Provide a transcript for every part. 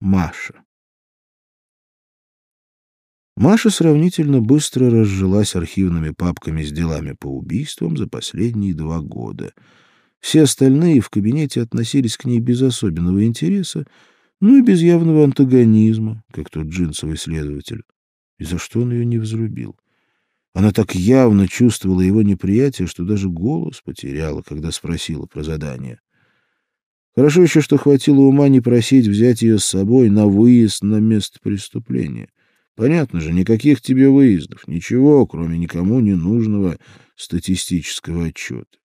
Маша. Маша сравнительно быстро разжилась архивными папками с делами по убийствам за последние два года. Все остальные в кабинете относились к ней без особенного интереса, ну и без явного антагонизма, как тот джинсовый следователь. И за что он ее не взлюбил? Она так явно чувствовала его неприятие, что даже голос потеряла, когда спросила про задание. Хорошо еще, что хватило ума не просить взять ее с собой на выезд на место преступления. Понятно же, никаких тебе выездов, ничего, кроме никому не нужного статистического отчета.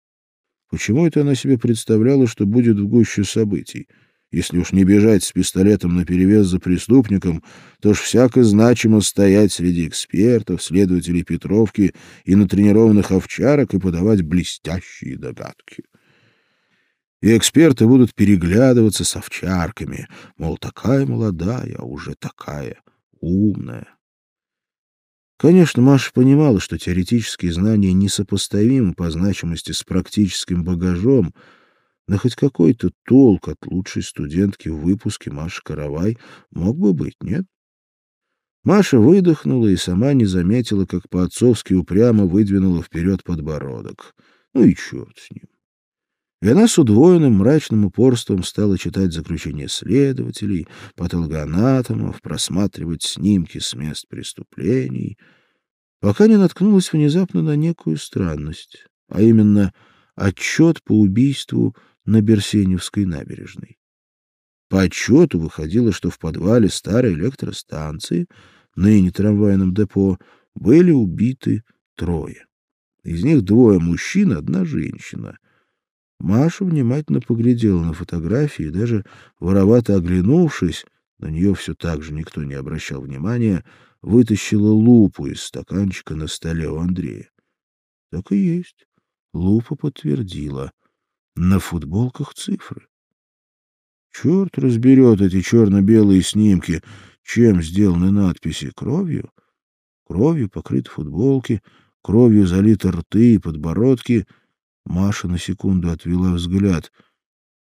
Почему это она себе представляла, что будет в гуще событий? Если уж не бежать с пистолетом наперевес за преступником, то ж всяко значимо стоять среди экспертов, следователей Петровки и натренированных овчарок и подавать блестящие догадки. И эксперты будут переглядываться с овчарками, мол, такая молодая, а уже такая умная. Конечно, Маша понимала, что теоретические знания несопоставимы по значимости с практическим багажом, но хоть какой-то толк от лучшей студентки в выпуске Маши Каравай мог бы быть, нет? Маша выдохнула и сама не заметила, как по-отцовски упрямо выдвинула вперед подбородок. Ну и черт с ним. И она с удвоенным мрачным упорством стала читать заключения следователей, патологоанатомов, просматривать снимки с мест преступлений, пока не наткнулась внезапно на некую странность, а именно отчет по убийству на Берсеневской набережной. По отчету выходило, что в подвале старой электростанции, ныне трамвайном депо, были убиты трое. Из них двое мужчин, одна женщина. Маша внимательно поглядела на фотографии даже, воровато оглянувшись, на нее все так же никто не обращал внимания, вытащила лупу из стаканчика на столе у Андрея. Так и есть. Лупа подтвердила. На футболках цифры. Черт разберет эти черно-белые снимки, чем сделаны надписи. Кровью? Кровью покрыты футболки, кровью залиты рты и подбородки — Маша на секунду отвела взгляд.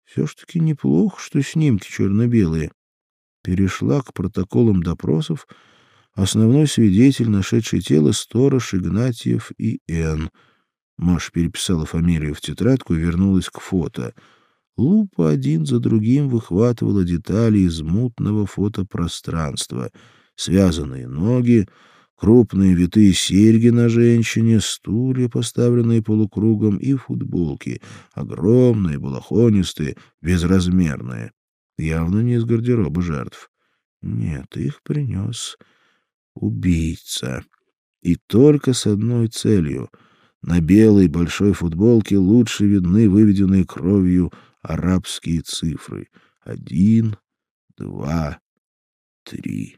Все ж таки неплохо, что снимки черно-белые. Перешла к протоколам допросов основной свидетель, нашедший тело, сторож Игнатьев и Н. Маша переписала фамилию в тетрадку и вернулась к фото. Лупа один за другим выхватывала детали из мутного фотопространства. Связанные ноги, крупные витые серьги на женщине, стулья, поставленные полукругом, и футболки, огромные, балахонистые, безразмерные, явно не из гардероба жертв. Нет, их принес убийца. И только с одной целью. На белой большой футболке лучше видны выведенные кровью арабские цифры. Один, два, три.